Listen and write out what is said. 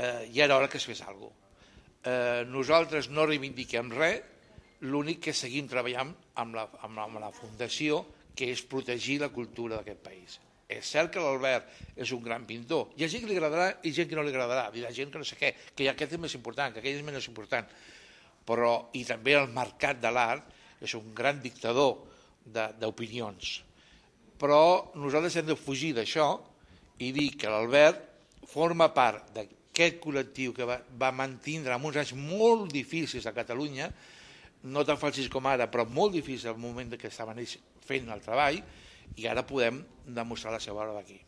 eh, ja era hora que es fes alguna cosa. Eh, nosaltres no reivindiquem res, l'únic que seguim treballant amb la, amb, la, amb la Fundació, que és protegir la cultura d'aquest país. És cert que l'Albert és un gran pintor. Hi ha gent que li agradarà i gent que no li agradarà. Hi ha gent que no sé què, que aquest és més important, que aquell és menys important. Però, i també el mercat de l'art és un gran dictador d'opinions. Però nosaltres hem de fugir d'això i dir que l'Albert forma part d'aquest col·lectiu que va, va mantindre en uns anys molt difícils a Catalunya, no tan fàcils com ara, però molt difícils al moment que estaven ells fent el treball, i ara podem demostrar la seva obra d'aquí.